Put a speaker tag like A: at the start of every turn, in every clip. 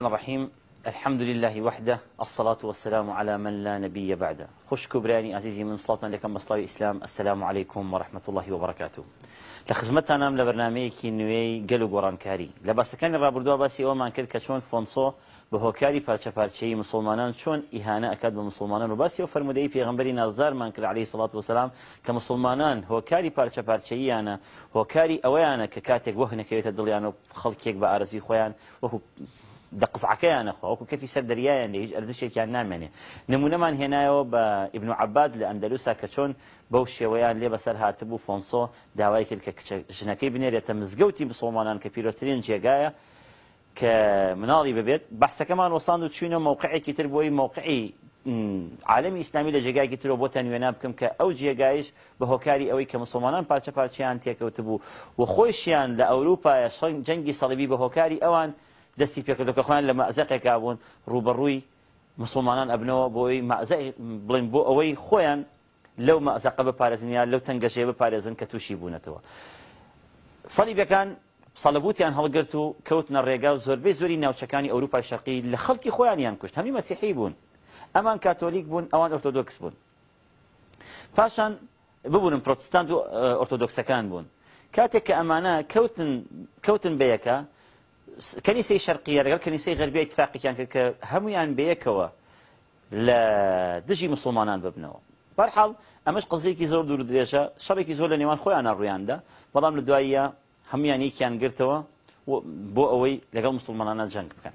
A: الرحيم الحمد لله وحده الصلاة والسلام على من لا نبي بعده خش كبراني عزيزي من صلاة لكم بەسڵاوی الإسلام السلام عليكم ورحمة الله وبركاته بەرکاتو لە خزمەتانام لە بەرنمەیەکی نوێی گەل و گۆڕانکاری لە باسەکانی ڕابردووە باسی ئەومان کرد کە فونسو بهو كاري هۆکاری پارچەپارچەی مسلمان شون إهانة أكاد بمسلمان مسلمانان و باسی و فرمودەی پێغمبەری نازارمان کرد عليه سڵات وسلام کە مسلمانان هۆکاری پارچەپارچەییانە هۆکاری ئەوەیانە کە کاتێک وەهنەکەوێتە دڵیان و خەڵکێک بە ئارزی خۆیان وهو دە قسعەکەیانەخوا وەکو کەفی سەر دەریایان لە هیچ ئەرزشێکیان نامێنێ نمونەمان هێنایەوە بە ئبن و عباد لە ئەندەلوسا کە چۆن بەو شێوەیان لێ بەسەر هاتبوو فۆنسۆ داوای کرد کە ژنەکەی بنێرێتە مزگەوتی مسلمانان کە پیرۆسترین جێگایە کە مناڵی ببێت بەحسەکەمان وەسان و چوینە مووقعێکی تر بۆی مووقعی عالمی ئیسلامی لە جێگایکی ترۆ بۆتان وێنا بکەم کە ئەو جێگایش بە هۆکاری ئەوەی کە مسلمانان پارچە پارچیان تێکەوت بوو و خۆشیان لە ئەوروپایە جەنگی سەڵبی بە هۆکاری ئەوان دەستی پێکردەکە خۆیان لە مەزەقێکا بوون ڕوبەڕووی مسلمانان ئەبنەوە بۆی بڵین بۆ ئەوەی خۆیان لەو مەزەقە بپارێزنیان لەو تەنگەشەیە بپارێزن کە تووشی بوونەتەوە سەلیبەکان سەڵبوتیان هەڵگرت و کەوتنە ڕێگا و زۆربەی زۆری ناوچەکانی ئەوروپای شەقی لە خەڵکی خۆیانیان کوشت هەمی مەسیحی بوون ئەمان کاتۆلیک بوون ئەوان ئۆرتۆدۆکس بوون پاشان ببوون پرۆتستان و ئۆرتۆدۆکسەکان بوون کاتێک کە ئەمانە کەوتن بەیەکە کەنیسی شەرقیە لەگەڵ کەنیسی غەربی ئیتفاقیان کرد کە هەمویان بەیەکەوە لە دژی مسلمانان ببنەوە بەرحاڵ ئەمەش قزەیەکی زۆر دوور درێژە شەڕێکی زۆر لە نێوان خۆیان ڕوویاندا بەڵام لە دواییە هەمویان یەکیان گرتەوە بۆ ئەوەی لەگەڵ مسلمانانە جەنگ بکەن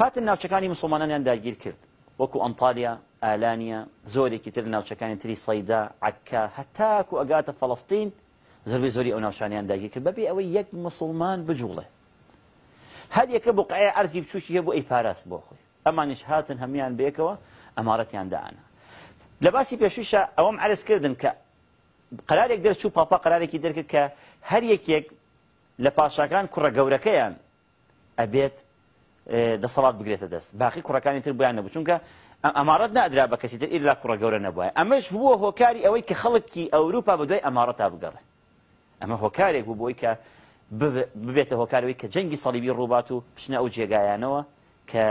A: هاتن ناوچەکانی مسلمانانیان داگیر کرد وەکو ئەنتالیا ئالانیا زۆرێکی تر ناوچەکانی تری سەیدا عکا هەتاکو ئەگاتە فەڵستین زۆربەی زۆری ئەو ناوچانیان داگیر کرد بەبێ ئەوەی یەک مسلمان بجوڵێت هەر یەکە بۆ قەیە ئەرزی بچوکی هەیە بۆ ئەی پاراست بۆ خۆی ئەمانش هاتن هەمویان بێکەوە ئەمارەتیان دانا لە باسی پێشوشە ئەوەم عرز کردن کە قەرارێک دەرچوو پاپا قەرارێکی دەرکرد کە هەر یەکێک لە پاشاکان کوڕە گەورەکەیان ئەبێت دەسەڵات بگرێتە دەست باقی کوڕەکانی تر بیان نەبوو چونکە ئەمارەت نادرا بە کەسی تر ئیلا کوڕە گەورە نەبووە ئەمەش بووە هۆکاری ئەوەی کە خەڵکی ئەوروپا بە دوای ئەمارەتا بگەڕێ ئەمە هۆکارێک بوو بۆی کە ببێتە هۆکارەوەی کە جەنگی سەڵیبی ڕووبات و پشنە ئەو جێگایانەوە کە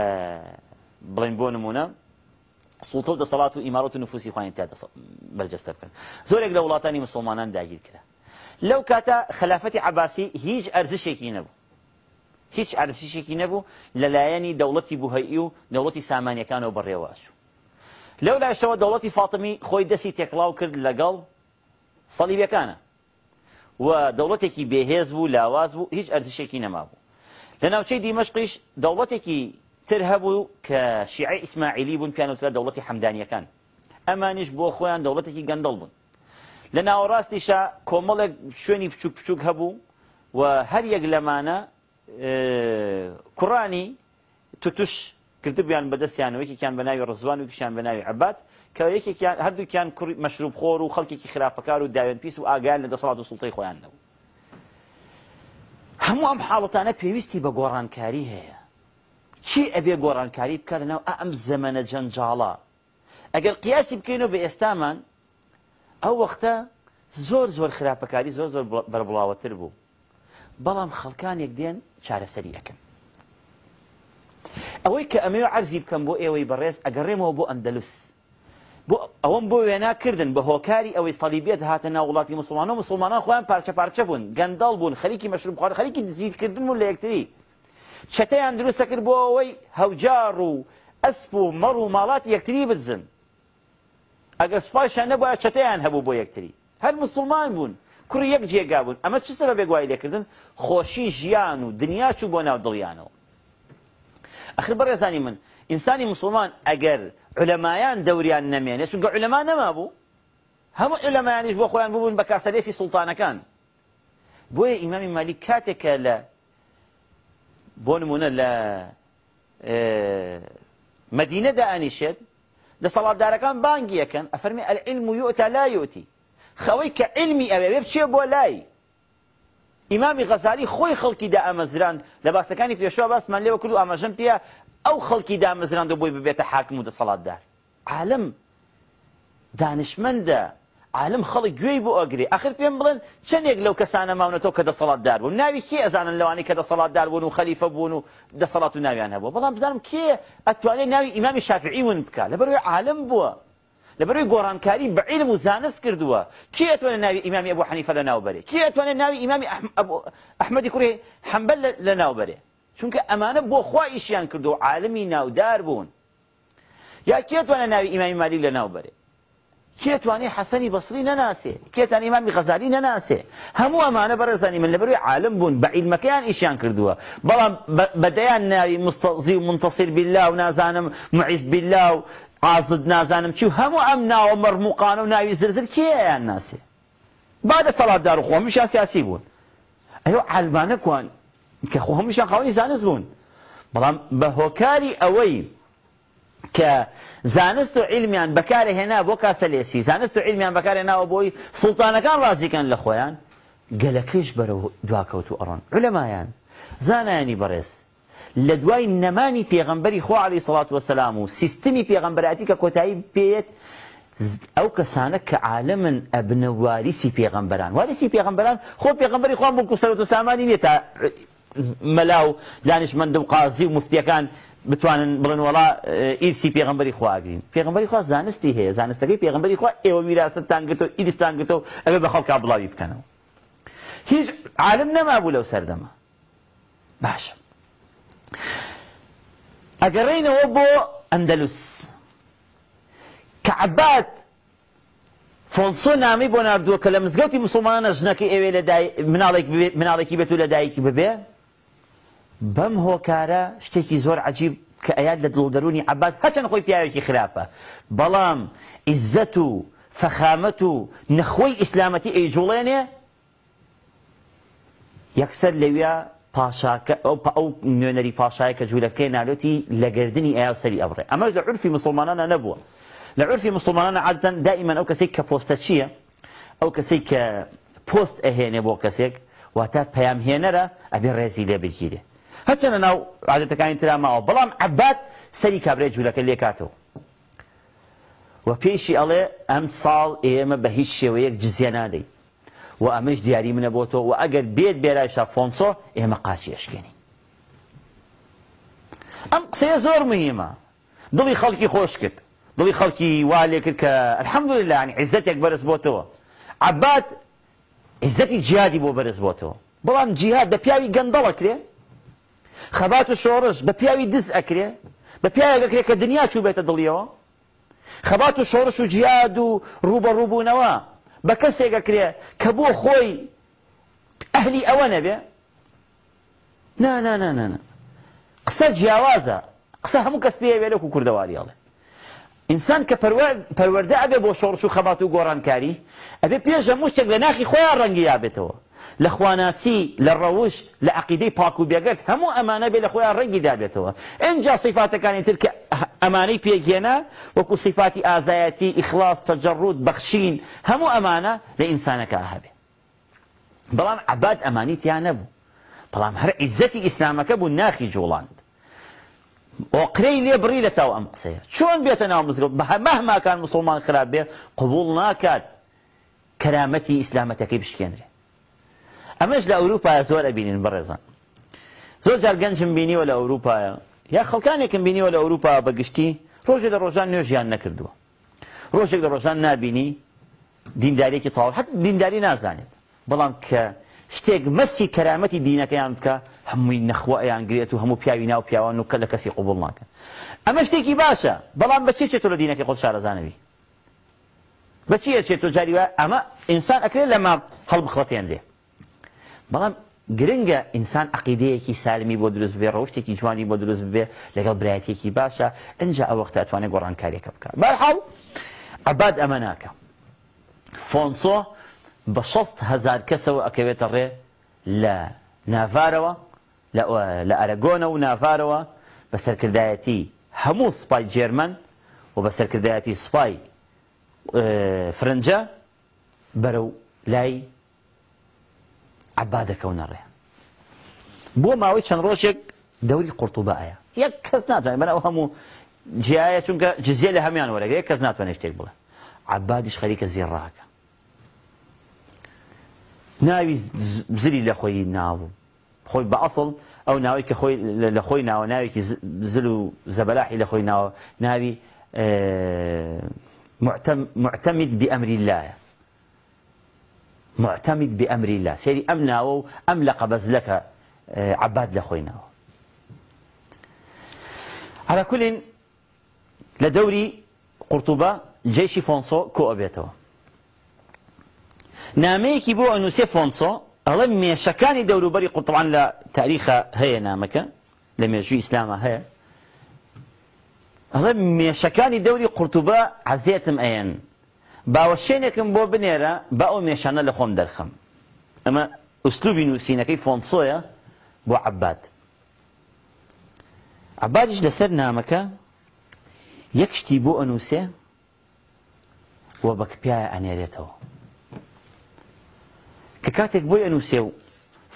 A: بڵێن بۆ نمونە سوڵتە و دەسەڵات و ئیمارەت و نفوسی خوۆیان تا بەرجەستە بکەن زۆرێک لە وڵاتانی مسلمانان داگیر کرا لەو کاتە خلافەتی عباسی هیچ ئەرزشێکی نەبوو هیچ ئەرزشێکی نەبوو لەلایەنی دەوڵەتی بوهەیی و دەوڵەتی سامانیەکانەوە بەڕێواشوو لەو لاشەوە دەوڵەتی فاتمی خۆی دەسی تێکڵاو کرد لەگەڵ سەلیبەکانە و دەوڵەتێکی بێهێز بوو لاواز بوو هیچ ئەردشێکی نەمابوو لە ناوچەی دیمەشقیش دەوڵەتێکی تر هەبوو کە شیعی ئیسماعیلی بوون پیانوترا دەوڵەتی حەمدانیەکان ئەمانیش بۆ خۆیان دەوڵەتێکی گەندەڵ بوون لە ناوەڕاستیشا کۆمەڵێک شوێنی بچوک بچوک هەبوو و هەر یەک لەمانە کوڕانی توتوش کردبیان بەدەستیانەوەیکیان بە ناوی ڕزوان و کیشان بە ناوی عبات کە یەکێکیان هەردووکیان مەشروب خۆر و خەڵکێکی خراپەکار و داوێن پیس و ئاگایان لە دەسەڵات و سڵتەی خۆیان نەبوو هەموو ئەم حاڵەتانە پێویستی بە گۆڕانکاری هەیە چی ئەبێ گۆڕانکاری بکە لەناو ئەم زەمەنە جەنجاڵە ئەگەر قیاسی بکەینەوە بە ئێستامان ئەو وەختە زۆر زۆر خراپەکاری زۆر زۆر بەربڵاوەتر بوو بەڵام خەڵکانێک دێن چارەسەری ئەەکەن ئەوەی کە ئەمەوە عەرزی بکەم بۆ ئێوەی بەڕێز ئەگەڕێمەوە بۆ ئەندەلووس ئەوەم بۆ وێناکردن بە هۆکاری ئەوەی سەلیبێت هاتە ناو وڵاتی مسلمانە و مسلمانان خۆیان پارچە پارچە بوون گەنداڵ بوون خەریکی مەشروم خوارد خەریکی دزیدکردن بوون لە یەکتری چەتەیان دروستە کرد بۆ ئەوەی هەوجار و ئەسپ و مەڕ و ماڵات یەکتری بزن ئەگەر سوپاشان نەبووە چەتەیان هەبوو بۆ یەکتری هەر مسلمان بوون کوڕی یەک جێگا بوون ئەمە چ سەبە بێگوای لێکردن خۆشی ژیان و دنیا چوو بۆ ناو دڵیانەوە ئەخر بەڕێزانی من انساني مسلمان اگر علمايان دوريان نمياني شو قال علماء نما ابو هم علماء يعني شو اخوان بوبن بكاسريسي سلطانه كان بو امام مالك كاتك لا بونمون لا آه، مدينه دا انشد لصلاة داركان بانجيا كان افرمي العلم يؤتى لا يؤتي خويك علمي ابي بشي بولاي امام غزالي خوي خلقي دا امزران لباسكاني بيشوا بس من لي وكلو امجن بيا او ئەو خەڵکی دامەزراند ببيت حاكم حاکم صلاة دار عالم دانشمەندە عالم خەڵی گوێی بۆ ئەگری ئەخر پێم بڵێن چندێک لەو کەسانە ماونەتەوە کە دەسەڵاتدار بوون كي کێ ئەزانن لەوانی کە دەسەڵاتدار بوون و خليفه بوون و دەسەڵات و ناویان هەبوو بەڵام بزانم کێ ئەتوانێت ناوی ئیمامی شافعی ون بکە لبرو عالم بو لەبەروی قران كريم بعلم و زانست كي کێ ناوي امام ابو حنيفه حەنیفە كي ناوبەرێ ناوي امام ناوی ئیمامی ئەحمەدی کوڕی حەمبەل چونکە امانه بو خو ایشیان کردو و عالمی ناودار بون یا کێتوانە ناوی ئیمامی مالیک لە ناو بەرێ کێتوانی حەسەنی بەسری امام غزالی نه ناسه همو امانه بر زنی من لەبەروی عالم بون بە عیلمەکەیان ئیشیان کردووە بەڵام بدیان ناوی مستضی و منتصر بالله و نازانم معز بالله و عازد نازانم امنا و هەموو ئەم ناوە مەرموقانە و ناوی زرزر کێیان ناسێ بعدە سەڵاتدار و سیاسی بون ئەو عالمانە کوان کە خۆ هەمووشیان خاوەنی زانست بوون بەڵام بە هۆکاری ئەوەی کە زانست و علمیان بەکارهێنا بۆ کاسەلێسی زانست و علمیان بەکارهێناوە بۆی سڵتانەکان ڕازیکەن لە خۆیان گەلەکەش بەرەو دواکەوت و ئەڕۆن علەمایان زانایانی بەڕێز لە دوای نەمانی پێغەمبەری خۆ علی سڵات وەسەسلام و سیستمی پێغەمبەرەتی کە کۆتایی پێیت ئەو کەسانە کە عالمن ئەبنە واریسی پێغەمبەران واریسی پێغەمبەران خۆ پێغەمبەری خوان بکو سەرەت و سامانی نێت تا مەلا و دانیشمەند و قازی و مفتیەکان بتوانن بڵن وڵا ئیرسی پێغمبەری خواگرین پێغمبەری خوا زانستی هەیە زانستەکەی پێغمبەری خوا ئێوە ویراستتان گرتەوە ئیرستان گرتەوە ئەوێ بە خەڵکا بڵاوی بکەنەوە هیچ عالم نەمابوو لەو سەردەما باشە ئەگەڕینەوە بۆ ئەندەلوس کە عبات فۆنسۆ نامی بۆ نردووە کە لە مزگەوتی مسلمانە ژنەکە ئێوێ مناڵێکی بێت و لە دایکی ببێ بەم هۆکارە شتێکی زۆر عجیب کە ئەیاد لە دڵدەرونی عباد هەچەند خۆی پیاوێکی خراپە بەڵام عیزەت و فەخامەت و نەخۆی ئیسلامەتی ئەیجوڵێنێ یەکسەر لەویا پاشاکە ئەو نوێنەری پاشایە کە جوولەکەی نالۆتی لەگردنی ئایا سەری ئەبڕێ ئەمەش لە عرفی مسلمانانە نەبووە لە عرفی مسلمانانە عادەن دائیمەن ئەو کەسێک کە پۆستە چییە ئەو کەسێک کە پۆست ئەهێنێ بۆ کەسێک واتا پەیام هێنەرە ئەبێ ڕێزی لێ بگیرێ هەچەنە ناو عادەتەکانی تراماوە بەڵام عبات سەری کابرێ جوولەکە لێکاتەوە و پێشی ئەڵێ ئەم ساڵ ئێمە بە هیچ شێوەیەک جزیە نادەی و ئەمەش دیاری منە بۆ تۆ و ئەگەر بێت بێرایشا فۆنسۆ ئێمە قاچی ئەشکێنی ئەم قسەیە زۆر مهمە دڵی خەڵکی خۆش کرد دڵی خەڵکی وا لێ کرد کە الحەمدلله ینی عزتێک بەرز بۆتەوە عبات عزەتی جیادی بۆ بەرز بۆتەوە بەڵام جیهاد بە پیاوی گەندەڵە کرێ خەبات و شۆڕش بە پیاوی دز ئەکرێ بە پیاەکرێت کە دنیا چوو بێتە دڵیەوە خەبات و شۆڕش و جیاد و ڕوبە ڕووبوونەوە بە کەسێکەکرێ کە بۆ خۆی ئەهلی ئەوە نەبێ نانانانانە قسە جیاوازە قسە هەموو کەس پێ وێرە و کوردەواریڵێ ئینسان کە پەروەەردە ئەبێ بۆ شۆڕش و خەبات و گۆڕانکاری ئەبێ پێشە مشتێک لە ناخی خۆیان ڕەنگی یابێتەوە لە خواناسی لە ڕەوش لە عقیدەی پاک و بێگەک هەموو ئەمانە بێ لە خۆیان ڕێگی دابێتەوە ئەجا سیفاتەکانی تر کە ئەمانەی پێگێنە وەکو سیفاتی ئازایەتی ئیخلاص تەجەڕود بەخشین هەموو ئەمانە لە ئینسانەکە هەبێ بەڵام عباد ئەمانی تیان نەبوو بەڵام هەر عیزەتی ئیسلامەکە بوو ناخی جوڵاند ئۆقرەی لێ بڕی لە تاو ئەم قسەیە چۆن بێتە ناو مزگەوت بە مەهماکان مسلمان خراپ بێ قبول ناکات کەرامەتی ئیسلامەتەکەی بشکێنرێ ئەمەش لە ئەوروپایە زۆر ئەبینین بەڕێزان زۆر جارگەنجم بینیوە لە ئەوروپایە یا خەڵکانێکم بینیوە لە ئەوروپا بەگشتی ڕۆژێک لە ڕۆژان نوێژیان نەکردووە ڕۆژێک لە ڕۆژان نبینی دیندارێکی تاڵ حەت دینداری نازانێت بەڵام کە شتێک مەسی کەرامەتی دینەکەیان بکە هەمووی نەخوایان گرێت و هەموو پیاوی ناو پیاوان و کە لە کەسی قوبڵ ناکە ئەمە شتێکی باشە بەڵام بەچێت تۆ لە دینەکەی خۆت شارەزانەوی بەچیە چێت تۆ جاری وایە ئەمە ئینسان ئەکرێت لەمە هەڵبخڵەتێن لێ بەڵام انسان ئینسان کی سالمی روز به بێ ڕۆشتێکی جوانی روز به لگل برایتی کی باشه انجا وقت اتوانه گۆڕانکاریەکە کاری کب کار ئەمە عباد امناکه فونسو بشست هزار کەسەوە ئەکەوێتە ڕێ لە ناڤارەوە لا ئەرەگۆنە و ناڤارەوە بە سەرکردایەتی سپای جرمن و بسر سەرکردایەتی سپای فرنجا برو لای عباده كونره بو ما وي روشك دوري قرطبه ايا يك كز ناتوان من اوهم جايه شنك جزيه لهم يعني ولا يك كز اشتيك بلا عباد ايش خليك زير راك ناوي زلي لخوي ناو خوي باصل او ناوي كخوي لخوي ناو ناوي زلو زبلاحي لخوي ناو ناوي آه، معتم معتمد بامر الله معتمد بأمر الله سيري أمنا أو أم لقبز لك آه، عباد لخوينا على كل لدوري قرطبة جيش فونسو كو أبيتو نامەیەکی بۆ ئەنووسێ فۆنسۆ ئەڵە مێشەکانی دەوروبەری قوتوان لە تاریخە هەیە نامەکە لم مێژوی ئیسلامە هەیە ئەڵە مێشەکانی دوري قرطبة عزيتم أين باوە شوێنێکم بۆ بنێرە بە ئەو مێشانە لە خۆم دەرخەم ئەمە ئوسلوبی نووسینەکەی فۆنسۆیە بۆ عبات عباتش لەسەر نامەکە یەک شتی بۆ ئەنووسێ وە بەکپیایە ئەنێرێتەوە کە کاتێک بۆی ئەنووسێ و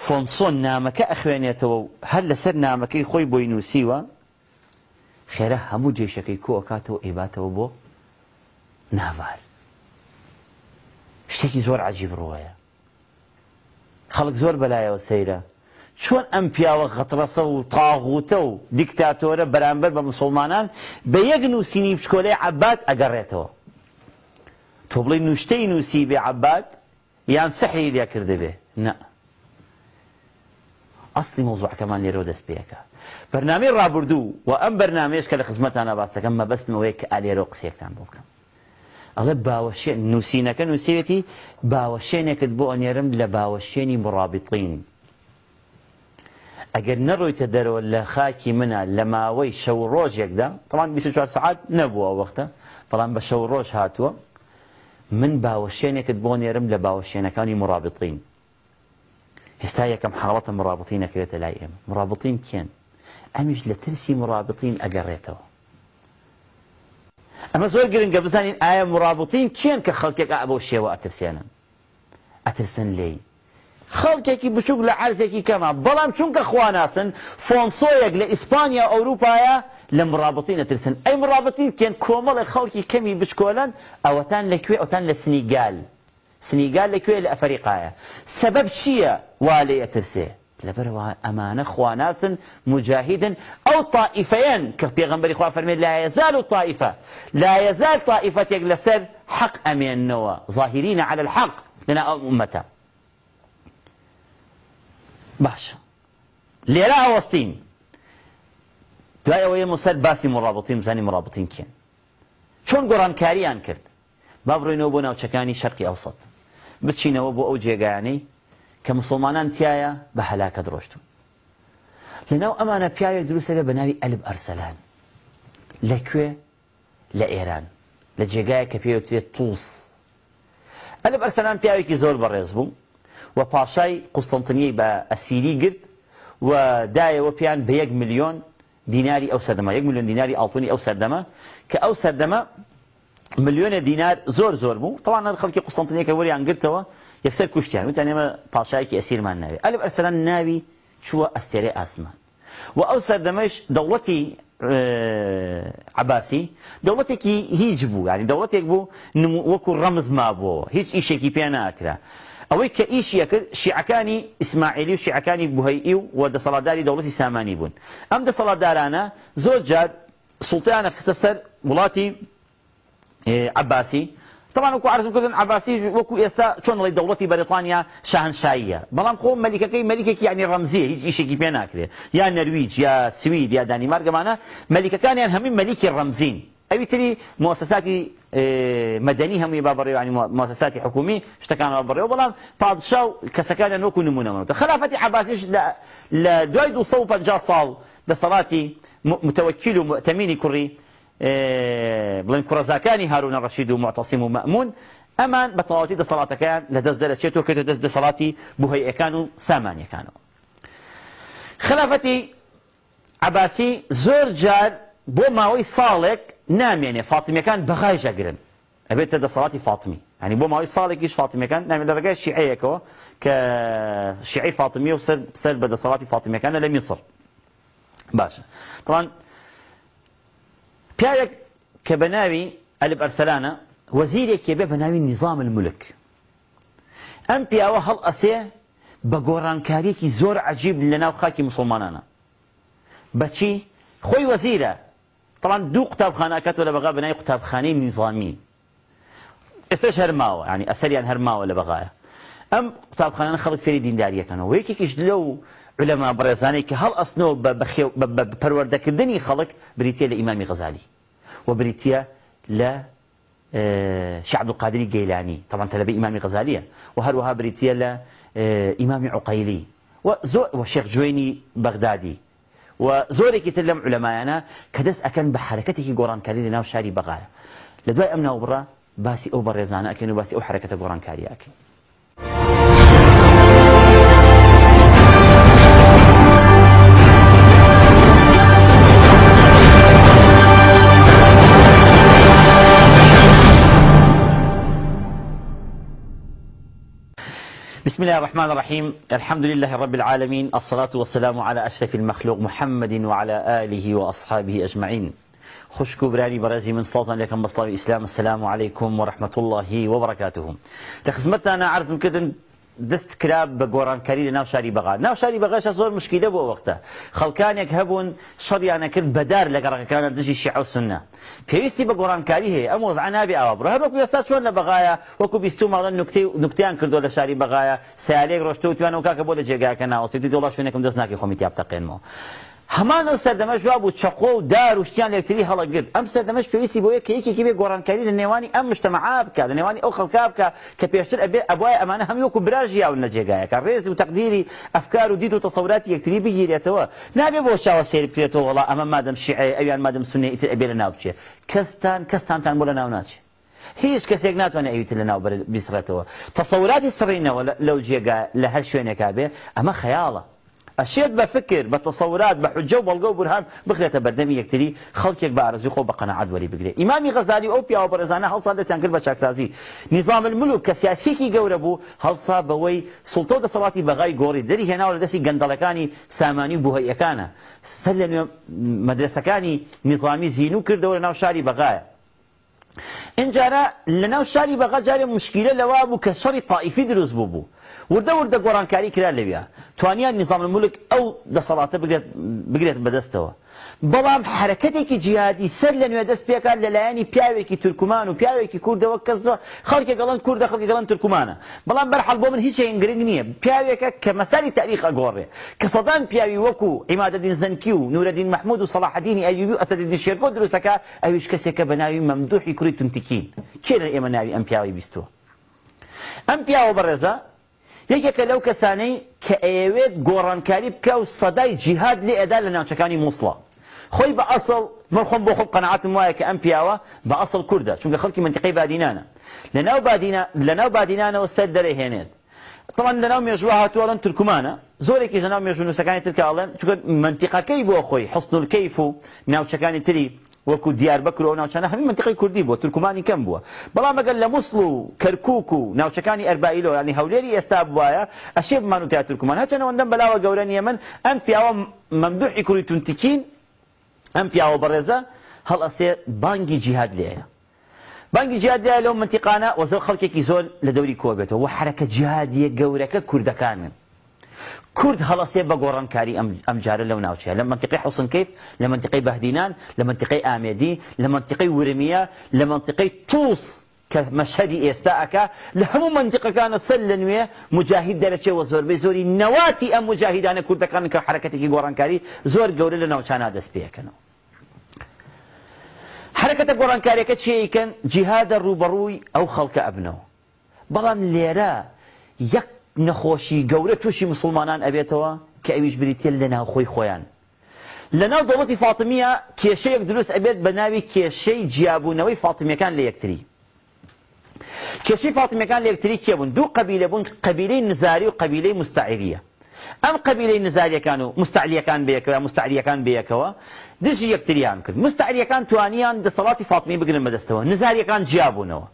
A: فۆنسۆن نامەکە ئەخوێنێتەوە و هەر لەسەر نامەکەی خۆی بۆی نووسیوە خێرە هەموو جێشەکەی کۆ ئەکاتەوە ئێباتەوە بۆ ناوار شتێکی زۆر عجیب ڕوایە خەڵک زۆر بەلایەوە سەیرە چۆن ئەم پیاوە غەترەسە و تاغوتە و دیکتاتۆرە بەرامبەر بە مسلمانان بە یەک نووسینی بچکۆلەی عبات ئەگەڕێتەوە تۆ بڵی نوشتەی نووسی بێ عبات یان سەحی لێکرده بێ نە ئەسلی مۆزوعەکەمان لێرەوە دەست پێەکە بەرنامەی ڕابردوو و ئەم بەرنمێش کە لە خزمەتانە باسەکەم مەبەستمەوەی کە ئالێرەوە قسێکتان بۆ بکەم ئەڵێ باوەشێن نووسینەکە نووسێتی باوەشێنێکت بۆ ئەنێرم لە باوەشێنی مڕابطین ئەگەر نەڕۆیتە دەرەوە لە خاکی منە لە ماوەی شەو ڕۆژێکدا تەمان 24 سعات نەبووە وەختە بەڵام بە شەو ڕۆژ هاتووە من باوەشێنێکت بۆ نێرم لە باوەشێنەکانی مرابطین هێستا یەکەم حاڵەتە مرابطینەکەوێتە لای ئێمە مرابطین کێن ئەمیش لە ترسی مرابطین ئەگەڕێتەوە ئەمە زۆر گرنگە بزانین ئایا مرابطین کێن کە خەڵکێک ئەبەو شێوە ئەتەسێنن ئەتەسن لێی خەڵکێکی بچووک لە عرزێکی کەمە بەڵام چونکە خواناسن فۆنسۆیەک لە ئیسپانیا ئەوروپایە لە مرابطین ئەترسن ئەی مرابطین کێن کۆمەڵی خەڵکی کەمی بچکۆلەن ئەوەتان لەکوێ ئەوتان لە سنیگال سنیگال لەکوێ لە ئەفریقایە سەبەب چییە والێ ئەترسێ لەبەرەوە ئەمانە خواناسن مجاهدا أو طائفين کە پێغمبەری خوا فەرمێت لا يزال طائفة لا يزال طائفة يقلسر حق أمين ئەمێننەوە ظاهرين على الحق لنا أمتا باشا باشە لێرە ئەوەستین دوای ئەوەیە موسەر باسی مرابطین بزانی مرابطین کێن چۆن گۆڕانکاریان کرد با بڕۆینەوە بۆ ناوچەکانی شرقي أوسط بچینەوە بۆ ئەو جێگایانەی کە مسلمانان تایە بە هەلاکە درۆشتون لەناو ئەمانە پیاوێک دروستەکە بە ناوی ئەلب ئەرسەلان لەکوێ لە ئێران لە جێگایە کە پێوتێت تووس ئەلب ئەرسەلان پیاوێکی زۆر بەڕێز بوو و پاشای قوستنتنی بە ئەسیری گرت و دایەوە پیان بە یەک میلیۆن دیناری ئەو سەردەمە یەک میلیۆن دیناری ئاڵتونی ئەو سەردەمە کە ئەو سەردەمە ملیۆنە دینار زۆر زۆر بوو تەوان خەڵکی قوستنتنیەکە وەریان گرتەوە یەکسەر کوشتیان وتیان ئێمە پاشایەکی ئەسیرمان ناوێ ئەلب ئەرسەلان ناوی چووە ئەستێرێ ئاسمان و ئەو سەردەمەش دەوڵەتی عباسی دەوڵەتێکی هیچ بوو ینی دەوڵەتێک بوو وەکو ڕەمز مابووەوە هیچ ئیشێکی پێ ناکرا ئەوەی کە ئیشیە کرد شیعەکانی ئیسماعیلی و شیعەکانی بهەیئی و دەسەڵاتداری دەوڵەتی سامانی بوون ئەم دەسەڵاتدارانە زۆر جار سوڵتیانە خستە سەر وڵاتی عباسی طبعا اكو عرسم كذن عباسي وكو يستا شون لي دولة بريطانيا شاهن شاية بلان خو ملكة كي ملكة كي يعني رمزية هيج إشي كي بينا كده يا نرويج يا سويد يا دنمارك معنا ملكة كان يعني هم ملكة الرمزين أي تري مؤسسات آه، مدنية هم يبابر يعني مؤسسات حكومية شتا كانوا يبابر يو بلان بعض شاو كسكان ينوكو نمونا منوتا خلافة عباسي لا لا دويدو صوبا جا صال دا صلاتي متوكل ومؤتميني كري إيه، بلن كرزاكاني هارون الرشيد ومعتصم ومأمون أمان بطلواتي ده صلاتكان لدس دلت شيتو كتو دس صلاتي بهي إكانو سامان يكانو خلافتي عباسي زور جار بو ماوي صالك نام يعني فاطمي كان بغاي قرن أبيت تدى صلاتي فاطمي يعني بو ماوي صالك إيش فاطمي كان نام لرقاء الشيعي يكو كشيعي فاطمي وصل بدى صلاتي فاطمي كان لمصر باشا طبعا پیاوێک کە بە ناوی ئەلب ئەرسەلانە وەزیرێکی بێ بە ناوی نیظام الملک ئەم پیاوە هەڵ ئەسێ بە گۆڕانکاریەکی زۆر عجیب لە ناو خاکی مسلمانانە بەچی خۆی وەزیرە طبعا دوو قوتابخانەکەتەوە لە بەغا بەناوی قوتابخانەی نیظامی ئێستاش هەرماوە ینی ئەسەریان هەرماوە لە بەغایە ئەم قوتابخانان خەڵک فێری دینداریەکەنەوە یەکێکیش لەو علەما بەڕێزانەی کە هەڵ ئەسنەوە بە پەروەردەکردنی خەڵک بریتێ لە ئیمامی غەزالی وبريتيا لا آه، شعب القادري جيلاني طبعا تلبي إمام غزالية وهروها بريتيا لا آه، إمام عقيلي وشيخ جويني بغدادي وزوري كتلم علمائنا كدس کە بحركته ئەەکەن بە حرکەتێکی شاري بغايا ناو أمنا بەغاە باسي دوای ئەم باسي باسی ئەو بە ڕێزانە بسم الله الرحمن الرحيم الحمد لله رب العالمين الصلاة والسلام على أشرف المخلوق محمد وعلى آله وأصحابه أجمعين خوشک براني برازي من صلاة لكم بصلاة الإسلام السلام عليكم ورحمة الله وبركاته لە أنا عرض مكتن دەست کرا بە گۆڕانکاری لە ناو شاری بەغا ناو شاری بەغاشە زۆر مشکیلە بۆ وەختە خەڵکانێک هەبوون شەڕیانەکرد بەدار لە گەڕەکانە دژی شیعوسنە پێویستی بە گۆڕانکاری هەیە ئەم وەزعانابی ئاوا بڕ هەروەکو ئێستا چۆن لە بەغایە وەکو بیست ماڵە نوکتیان کردو لە شاری بەغایە سیالێک ڕۆشتە و توانەوە کاکە بۆ لە جێگاکە ناوەستی دڵە شوێنێکم دەست ناکەی خۆمیتی بتەقێنەوە هەمان ئەو سەردەمە جواب بوو چەقۆ و دار و شتیان لەکتری هەڵەگرت ئەم سەردەمەش پێویستی بۆ یەکە یەکێکی بێ گۆڕانکاری لە نێوانی ئەم مشتەمەعا بکە لە نێوانی ئەو خەڵکا بکە کە پێشتر ئەبێ ئەبواە ئەمانە هەمیوەکو براژیاون لە جێگایەکە ڕێز و تەقدیری ئەفکار و دیت و تەسەوراتی یەکتری بگیرێتەوە نابێ بۆ چاوە سێر بکرێتەوە وڵا ئەمە مادەم شیعە ئەویان مادەم سونێتتر ئەبێ لە ناوچێ کەستان کەستانتان بۆ لە ناو ناچێت هیچ کەسێک ناتوانێت ئەویت لە ناو بیسڕێتەوە تەسەوراتی سڕینەوە لەو جێگا لە هەر شوێنێکا بێ ئەمە خەیاڵە ئەشێت بە فکر بە تەسەورات بە حجە و بەڵگە و برهان بخرێتە بەردەمی یەکتری خەڵکێک بە ئارزوی خۆ بە قەنەعات وەری بگرێت ئیمامی غەزالی ئەو پیاوە بەڕێزانە هەڵسا دەستیان کرد بە چاکسازی نیزام الملوک کە سیاسیەکی گەورە بوو هەڵسا بەوەی سڵتۆ دەسەڵاتی بەغای گۆڕی دەری هێناوە لە دەستی گەندەڵەکانی سامانی و بوهەیەکانە سەر لە مەدرسەکانی نیزامی زین و کردەوە لە ناو شاری بەغایە اینجارە لەناو شاری بەغا جارێ مشکیلە لەوا بوو کە شەڕی تائیفی دروست بوو بوو وردە وردە گۆڕانکاری کرا لەویە توانیان نظام مولک ئەو دەسەڵاتە بگرێت بەدەستەوە بەڵام حرکتێکی جیادی سەر لە نوێ دەست پێکات لەلایەنی پیاوێکی تورکمان و پیاوێکی کوردەوە کەسەوە خەڵکی گەڵند کووردە خەڵکی گەڵند تورکمانە بەڵام بەرحەڵ بۆ من هیچ ئەنگرنگ نییە پیاوێکە کە مەساری تاریخ ئەگۆڕێ کە سەدان پیاوی وەکو ئیمادەدین زەنکی و نورەدین مححمود و سەڵاحدینی ئەیوبی و ئەسەدین شێرگۆ دروستەکە ئەویش کەسێکە بە ناوی مەمدوحی کوری تونتیکین کێ لە ئێمە ناوی ئەم پیاوی بیستەوە ئەم پیاوە بەڕێزە یەکێکە لەو کەسانەی کە ئەیەوێت گۆڕانکاری بکە و سەدای جیهاد لێ ئەدا لە ناوچەکانی مووسڵە خۆی بە ئەسڵ مەرخۆم بۆ خۆم قەنعاتم وایە کە ئەم پیاوە بە ئەسڵ کووردە چونکە خەڵکی منتیقی بادینانە لە ناو بادینانەوە سەر دەرەهێنێت طبعا لەناو مێژوە هاتووەڵەن ترکمانە زۆرێکی لەناو مێژونوسەکانی ترکە ئاڵێن چونکە منتیقەکەی بۆ خۆی حستنولکەیف و ناوچەکانی تری وەکو دیار بەکر و ناوچانە هەمی منتیقی کوردی بۆ ترکمانی کەم بووە بەڵام ئەگەر لە مووسڵ و کەرکک و ناوچەکانی ئەربائیلۆ ینی هەولێری ئێستا بواە ئەشێ بمان و تا ترکمان هەچەنەوەندەم بەلاوە گەورە نیە من ئەم پیاوە مەمدوحی کوری تونتیکین ئەم پیاوە بەڕێزە هەڵئسێ بانگی جیهاد لێە بانگی جیاد لێ لەو منتیقانە وەزە خەڵکێکی زۆر لە دەوری کۆبێتەوە و حرەکە جیهادیە گەورەکە کوردەکانن کورد هەڵەسێ بە گۆڕانکاری ئەم جارە لەو ناوچەیە لە منتیقی حوسنکەیف لە منتیقی بەهدینان لە منتیقی ئامێدی لە منتیقی ورمیە لە منتیقی تووس کە مەشهدی ئێستا ئەکا لە هەموو منتیقەکانە سەر لە نوێ مجاهید دەرەچێەوە زۆربەی زۆری نەواتی ئەم مجاهیدانە کوردەکان کە حرکەتێکی گۆڕانکاری زۆر گەورە لە ناوچانە دەست پێەکەنەوە. حرکەتە گۆڕانکاریەکە چیکەن جیهادە ڕوبەڕووی ئەو خەڵکە ئەبنەوە. بەڵام لێرە یەک نەخۆشی گەورە تووشی مسلمانان ئەبێتەوە کە ئەویش بریتێن لە ناوخۆی خۆیان لەناو دەوڵەتی فاتمیە کێشەیەک دروست ئەبێت بە ناوی کێشەی جیابوونەوەی فاتمیەکان لە یەکتری کێشەی فاتمیەکان لە یەکتری کێبوون دوو قەبیلە بوون قەبیلەی نزاری و قەبیلەی مستعیریە ئەم قەبیلەی نزاریەکان و مستعلیەکان بەیەکەوە مستعلیەکان بەیەکەوە دژی یەکتریان کرد مستعلیەکان توانیان دەسەڵاتی فاتمی بگرن بەدەستەوە نزاریەکان جیابوونەوە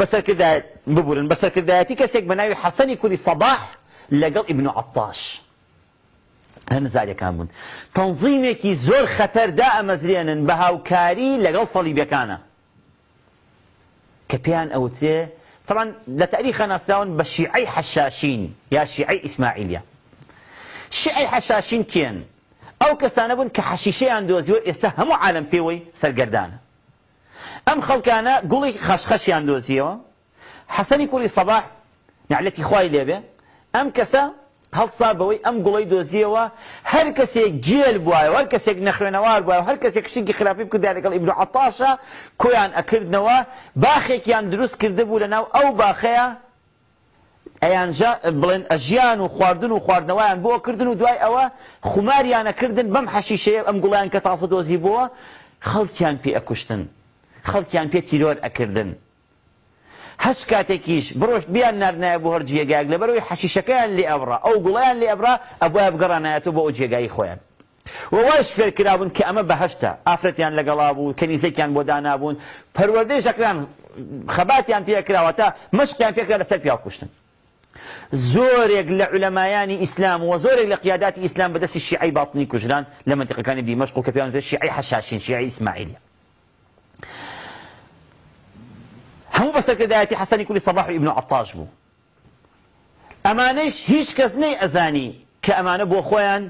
A: بسر كده ببولن بسر بسكداتي كسيك بناوي حسني كل صباح لقل ابن عطاش هن زاري كامون تنظيمكي زور خطر دائما دا بهاو كاري لقل صليبيا كان كبيان او تي طبعا لتاريخ انا ناسلاون بشيعي حشاشين يا شيعي اسماعيليا شيعي حشاشين كين او كسانبون كحشيشي عندو اندوزيور استهموا عالم بيوي سرقردانه ئەم خەڵکانە گوڵی خەشخەشیان دۆزیەوە حەسەنی کوری سەباح نعلەتی خوای لێبێ ئەم کەسە هەڵسا بەوەی ئەم گوڵی دۆزیەوە هەر کەسێک گێل بواە هەر کەسێک نەخوێنەوار بواە هەر کەسێک شتێکی خراپی بکردا لەگەڵ ئیبن عتاشە کۆیان ئەکردنەوە باخێکیان دروست کرده بوو لەناو ئەو باخەیە ئەیانجا بڵێن ئەژیان و خواردن و خواردنەوەیان بۆ کردن و دوای ئەوە خماریانەکردن بەم حەشیشەیە ئەم گوڵیان کە تاسە دۆزی بووە خەڵکیان پێ ئەکوشتن خەڵکیان پێ تیرۆر ئەکردن هەچ کاتێکیش بڕۆشت بیان نردایە بۆ هەر جێگایك لە بەرەوەی حەشیشەکەیان لێ ئەبرا ئەو گوڵیان لێ ئەبرا ئەبواە بگەڕانایەتەوە بۆ ئەو جێگایی خۆیان وواش فێرکرابوون کە ئەمە بەهشتا ئافرەتیان لەگەڵا بوو کەنیزێکیان بۆ دانابوون پەروەردەی ژەکران خەباتیان پێکراوەتە مشقیان پێکرا لەسەر پیا کوشتن زۆرێک لە علەمایانی ئیسلام و زۆرێک لە قیاداتی ئیسلام بەدەستی شیعی باڵنی کوژران لە منتیقەکانی دیمەشق و کە پیان شیعی حەشاشین شیعی ئیسماعیلیە هەموو بس حەسەنی کولی سەباح و ئیبن عەتاش بوو ئەمانەش هیچ کەس نەی ئەزانی کە ئەمانە بۆ خۆیان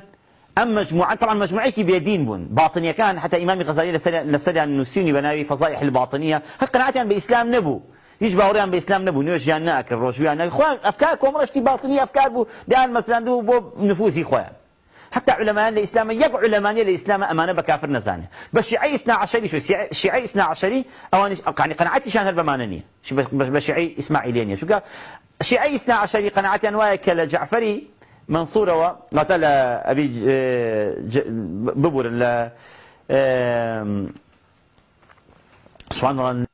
A: ئەم مجموعة طبعا بيدين بون باطنية كان حتى إمام غزالي غەزالی عن نسيني بناوي فضائح الباطنية هەر قەناعەتیان يعني بە بإسلام نبو هیچ باوریان يعني بە ئیسلام نەبوو نوێژیان ناکرد ڕۆژویان نەکرد خۆیان ئەفکار کۆمەڵشتی باطنی ئەفکار بو دایان مثلا دو بو نفوسی خۆیان حتى علماء الإسلام يق علماء الإسلام أمانة بكافر نزانه بس شيعي نەزانێت عشري شیعی ئیسنا عشری شو شیعی ئیسنا عشری ئەوانش قانی يعني قەنعاتیشان هەر بەمانە نیە بە شیعی ئیسماعیلیە نیە چونکە شیعی ئیسنا عشری قەنعاتیان وایە کە لە جعفەری منصورەوە لەتە آه، لە ئەبی ال سبحان الله